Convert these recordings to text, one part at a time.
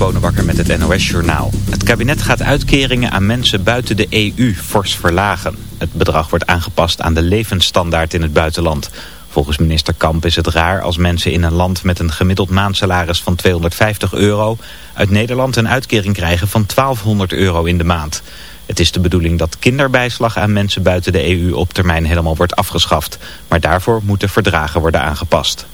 Bonenbakker met het NOS Journaal. Het kabinet gaat uitkeringen aan mensen buiten de EU fors verlagen. Het bedrag wordt aangepast aan de levensstandaard in het buitenland. Volgens minister Kamp is het raar als mensen in een land met een gemiddeld maandsalaris van 250 euro... uit Nederland een uitkering krijgen van 1200 euro in de maand. Het is de bedoeling dat kinderbijslag aan mensen buiten de EU op termijn helemaal wordt afgeschaft. Maar daarvoor moeten verdragen worden aangepast.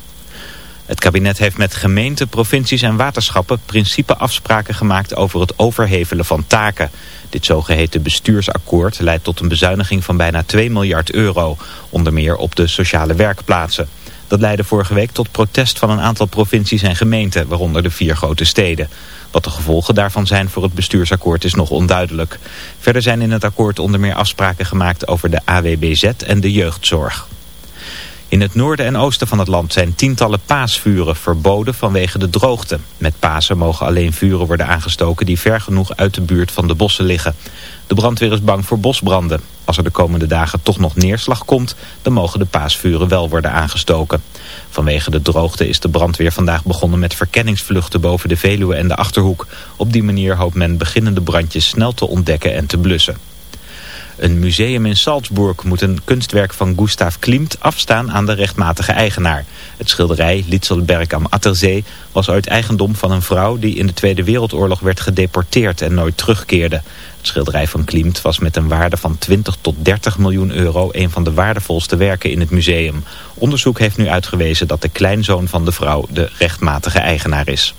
Het kabinet heeft met gemeenten, provincies en waterschappen principeafspraken gemaakt over het overhevelen van taken. Dit zogeheten bestuursakkoord leidt tot een bezuiniging van bijna 2 miljard euro, onder meer op de sociale werkplaatsen. Dat leidde vorige week tot protest van een aantal provincies en gemeenten, waaronder de vier grote steden. Wat de gevolgen daarvan zijn voor het bestuursakkoord is nog onduidelijk. Verder zijn in het akkoord onder meer afspraken gemaakt over de AWBZ en de jeugdzorg. In het noorden en oosten van het land zijn tientallen paasvuren verboden vanwege de droogte. Met Pasen mogen alleen vuren worden aangestoken die ver genoeg uit de buurt van de bossen liggen. De brandweer is bang voor bosbranden. Als er de komende dagen toch nog neerslag komt, dan mogen de paasvuren wel worden aangestoken. Vanwege de droogte is de brandweer vandaag begonnen met verkenningsvluchten boven de Veluwe en de Achterhoek. Op die manier hoopt men beginnende brandjes snel te ontdekken en te blussen. Een museum in Salzburg moet een kunstwerk van Gustav Klimt afstaan aan de rechtmatige eigenaar. Het schilderij Litzelberg am Atterzee was uit eigendom van een vrouw die in de Tweede Wereldoorlog werd gedeporteerd en nooit terugkeerde. Het schilderij van Klimt was met een waarde van 20 tot 30 miljoen euro een van de waardevolste werken in het museum. Onderzoek heeft nu uitgewezen dat de kleinzoon van de vrouw de rechtmatige eigenaar is.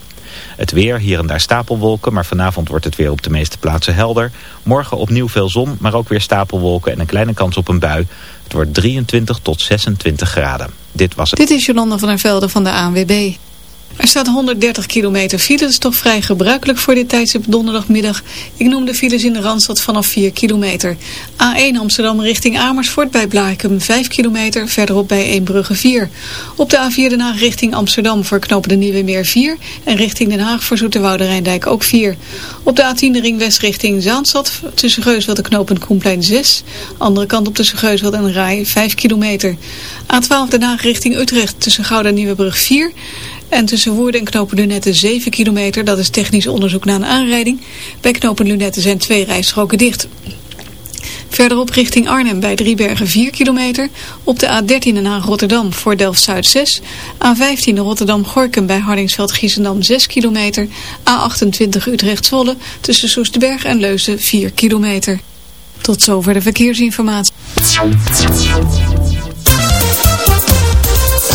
Het weer, hier en daar stapelwolken, maar vanavond wordt het weer op de meeste plaatsen helder. Morgen opnieuw veel zon, maar ook weer stapelwolken en een kleine kans op een bui. Het wordt 23 tot 26 graden. Dit was het. Dit is Jolanda van der Velde van de ANWB. Er staat 130 kilometer file, dat is toch vrij gebruikelijk voor dit tijdstip donderdagmiddag. Ik noem de files in de Randstad vanaf 4 kilometer. A1 Amsterdam richting Amersfoort bij Blaakem 5 kilometer, verderop bij Eembrugge 4. Op de A4 Den Haag richting Amsterdam voor knopen de Nieuwe Meer 4 en richting Den Haag voor Zoeterwoude Rijndijk ook 4. Op de A10 de ring west richting Zaanstad tussen Geusveld en knooppunt Koenplein 6. Andere kant op tussen Geusveld en Rai 5 kilometer. A12 Den Haag richting Utrecht tussen Gouda en Nieuwebrug 4 en tussen Woerden en Knopen Lunette 7 kilometer, dat is technisch onderzoek na een aanrijding. Bij Knopen Lunette zijn twee rijstroken dicht. Verderop richting Arnhem bij Driebergen 4 kilometer. Op de A13 naar Rotterdam voor Delft-Zuid 6. A15 Rotterdam-Gorkum bij Hardingsveld-Giessendam 6 kilometer. A28 Utrecht-Zwolle tussen Soesterberg en Leuzen 4 kilometer. Tot zover de verkeersinformatie.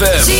ZFM.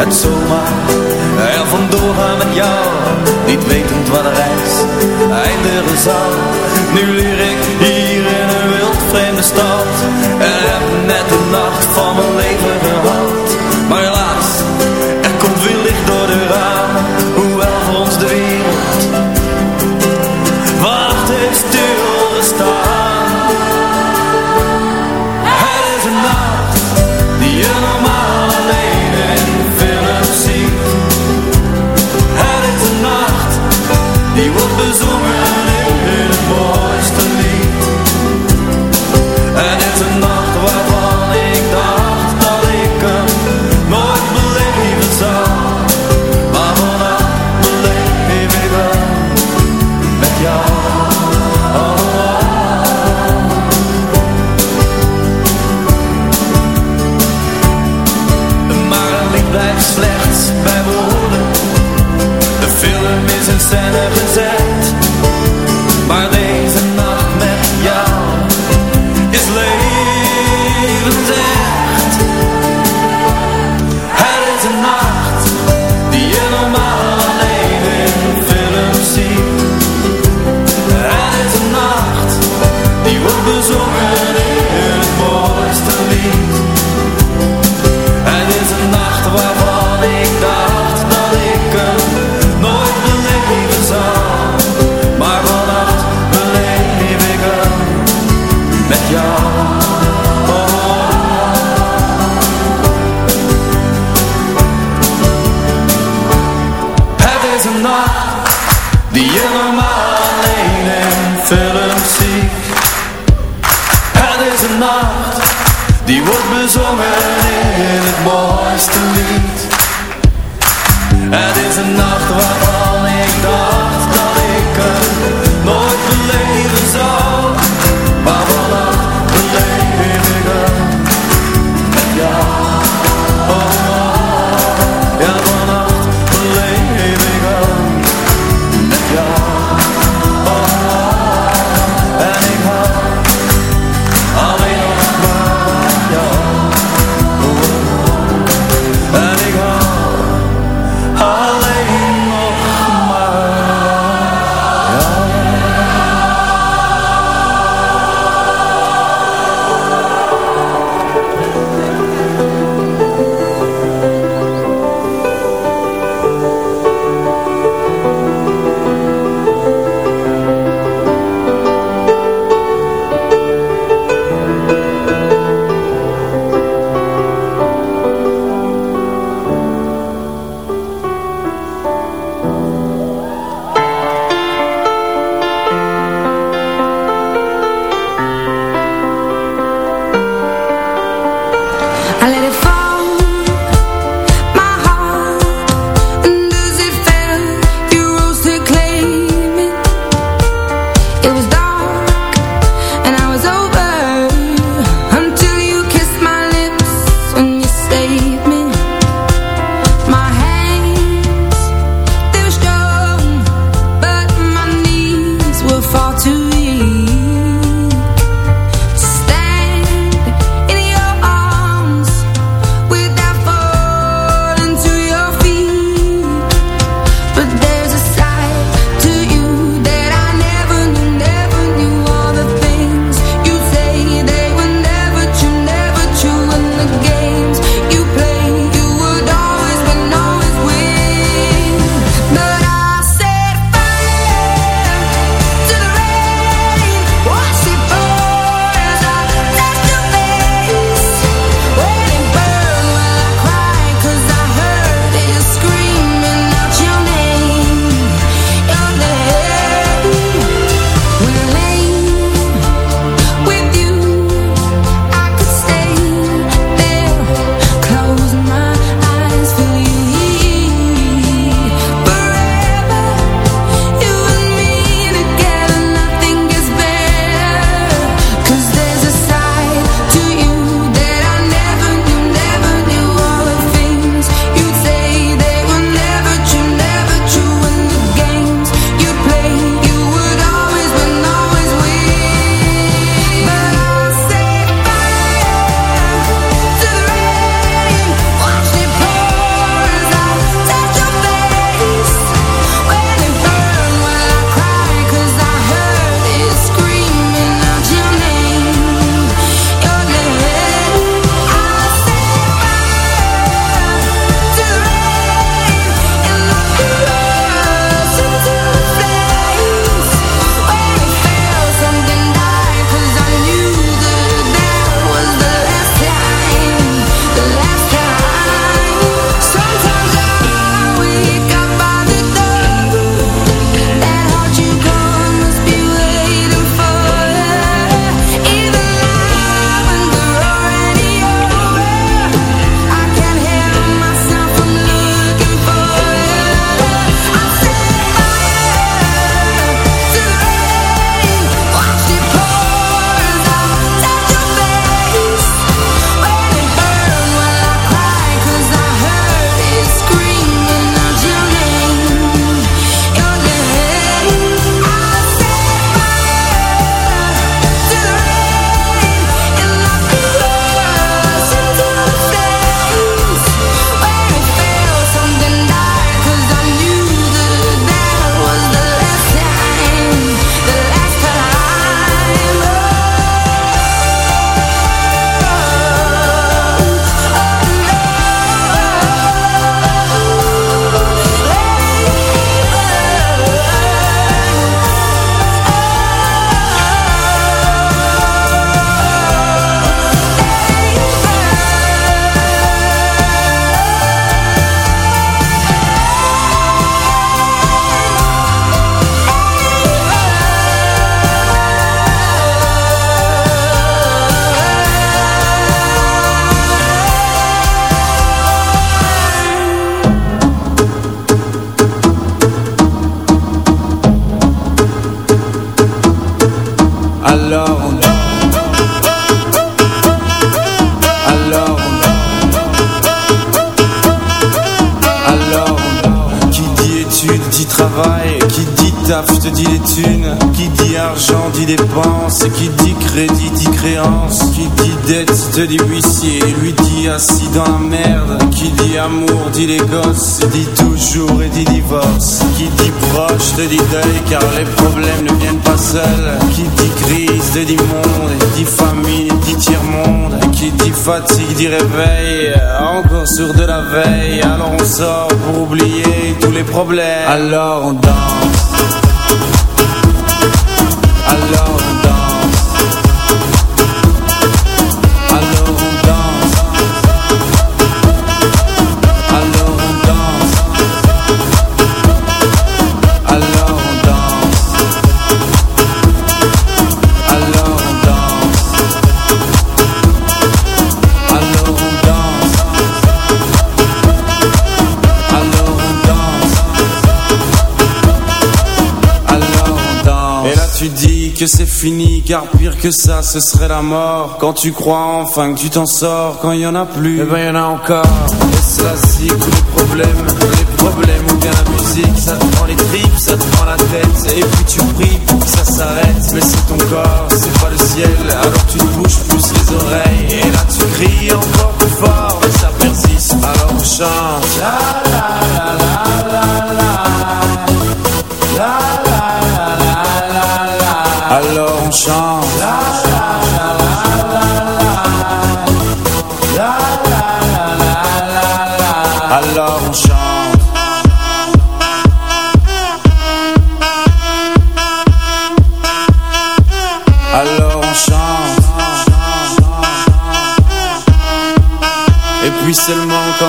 Het zomaar er vandoor gaan met jou, niet wetend waar de reis eindigen zou. Nu leer ik hier in een wild vreemde stad en heb net de nacht van mijn leven midi réveille, euh, encore sur de la veille. Alors on sort pour oublier tous les problèmes. Alors on danse. fini car pire que ça ce serait la mort. Quand tu crois enfin que tu t'en sors Quand y en a plus, et ben y en a encore. C'est la les problèmes, les problèmes ou bien la musique Ça te prend les tripes, ça te prend la tête. Et puis tu pries pour que ça s'arrête. Mais c'est ton corps, c'est pas le ciel Alors tu te bouges plus les oreilles. Et là tu cries encore plus fort. Et ça persiste, alors on chante. La, la, la,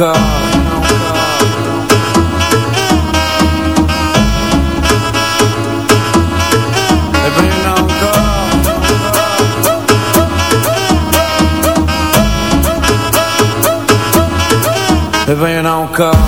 encore Et bien encore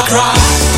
cry,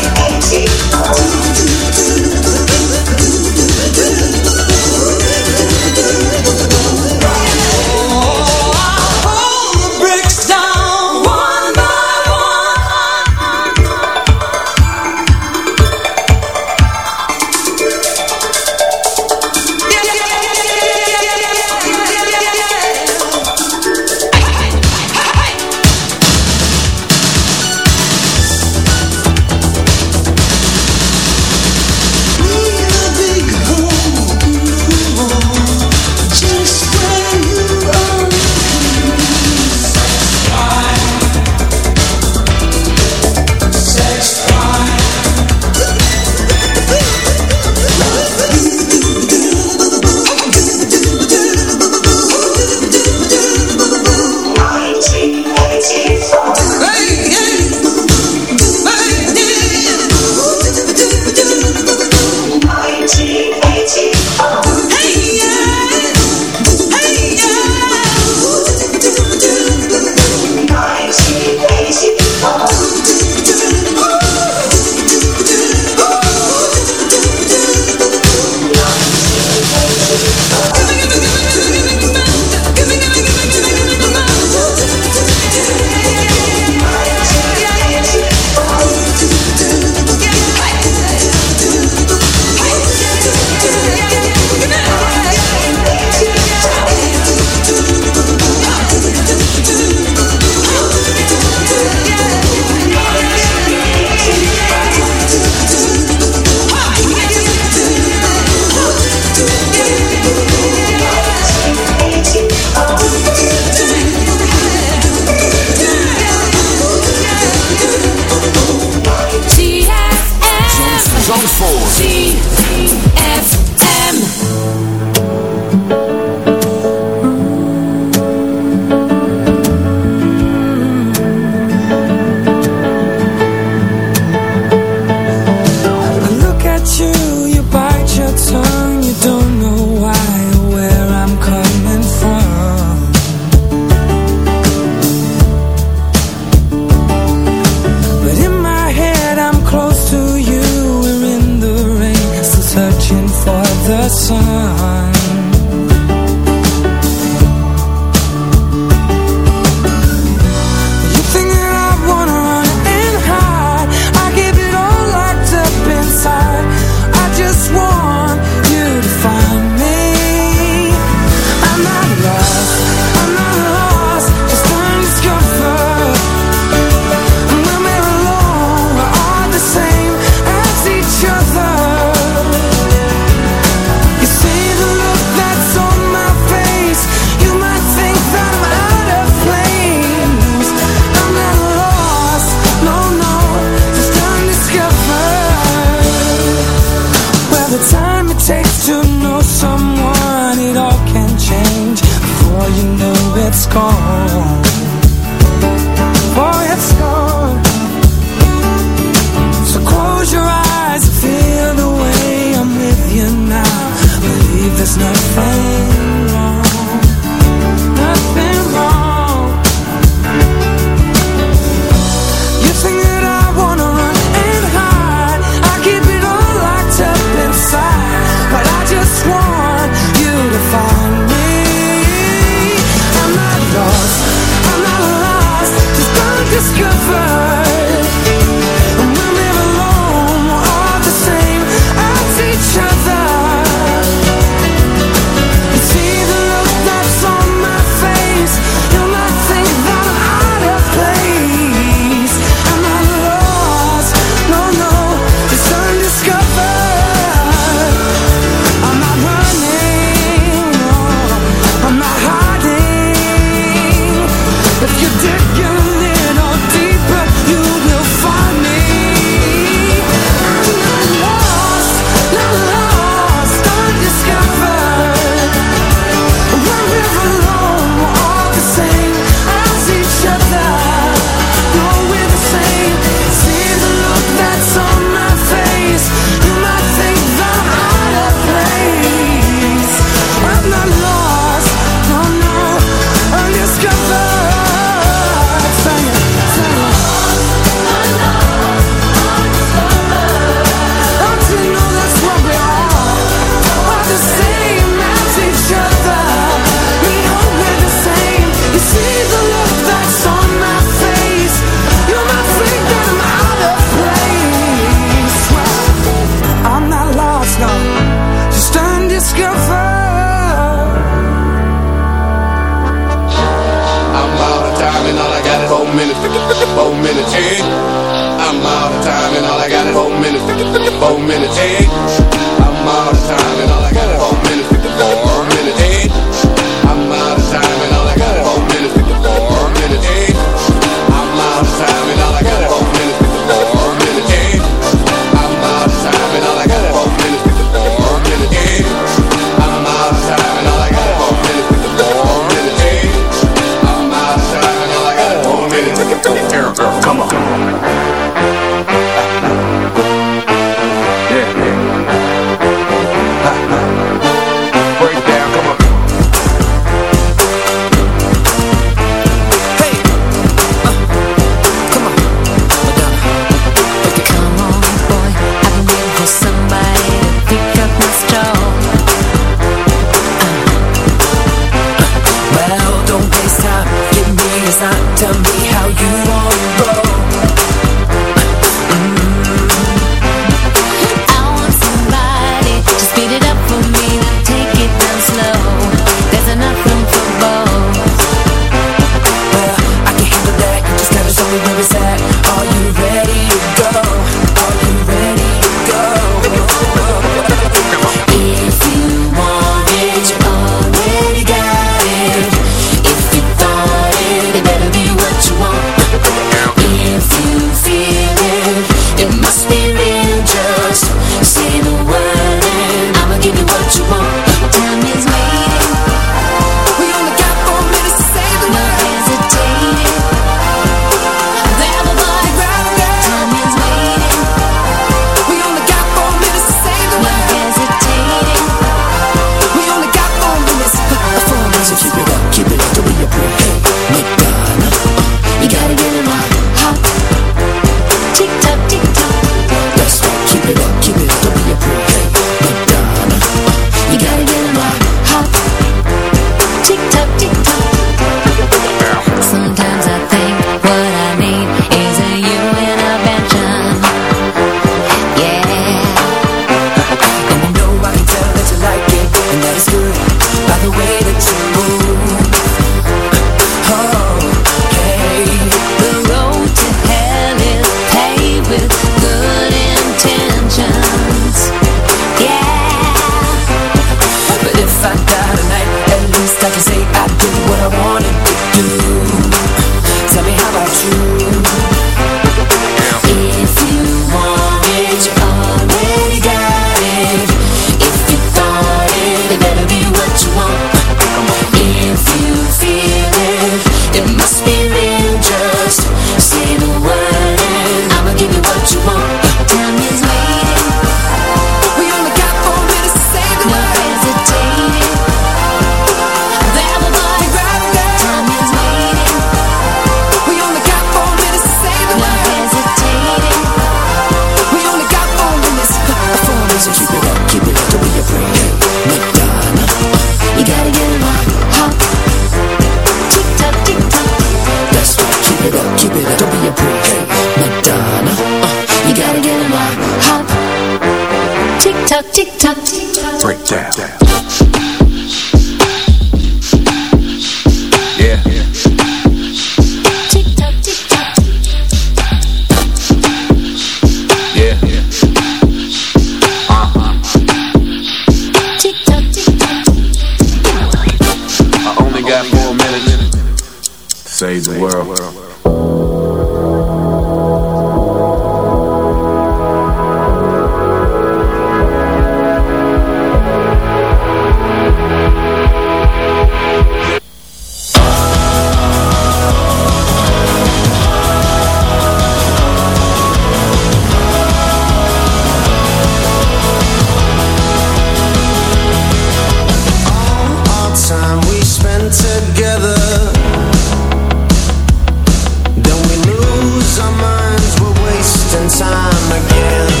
and time again.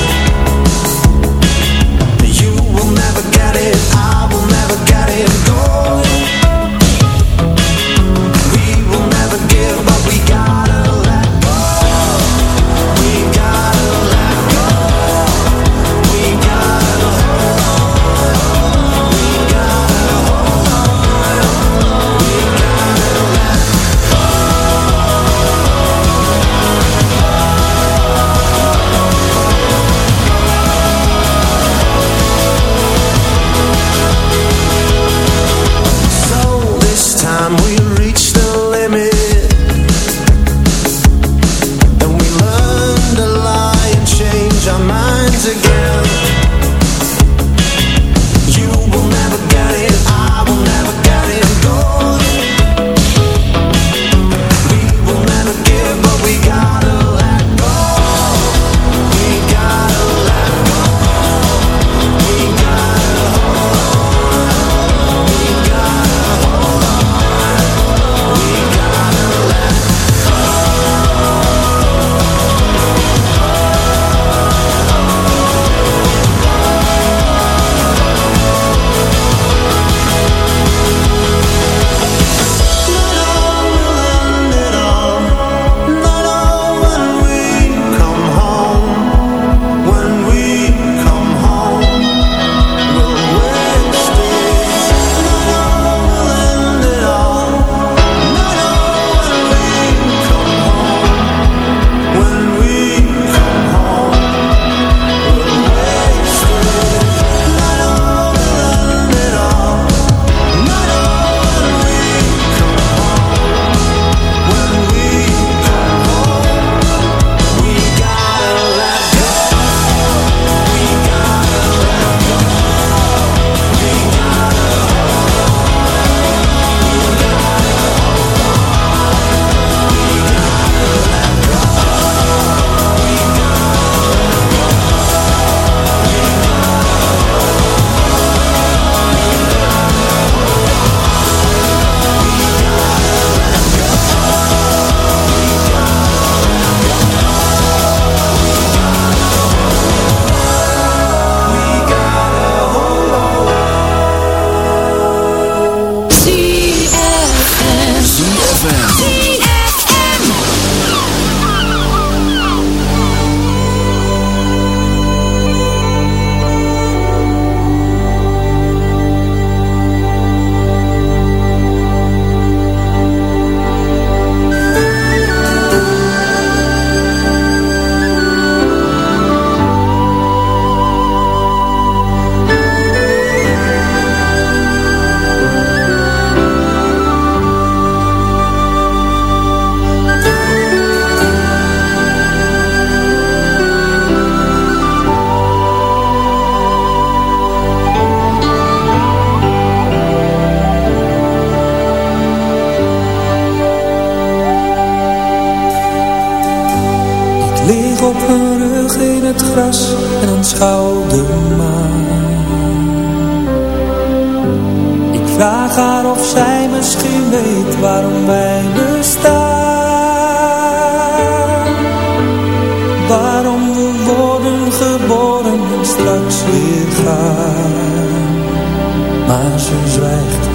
waarom we worden geboren en straks weer gaan. Maar ze zwijgt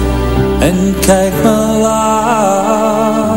en kijkt me lachen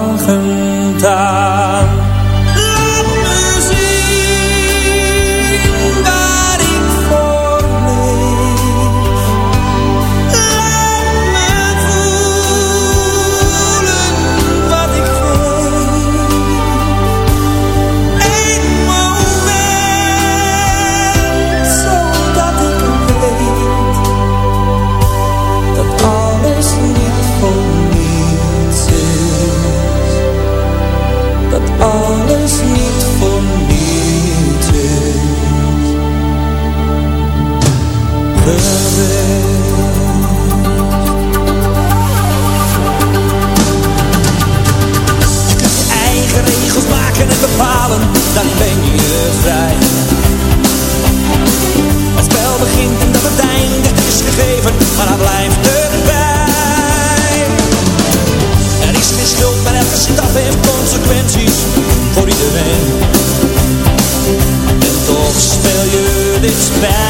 dan ben je vrij. Het spel begint en dat het einde is gegeven, maar hij blijft erbij. Er is geen schuld, maar elke stap heeft consequenties voor iedereen. En toch speel je dit spel.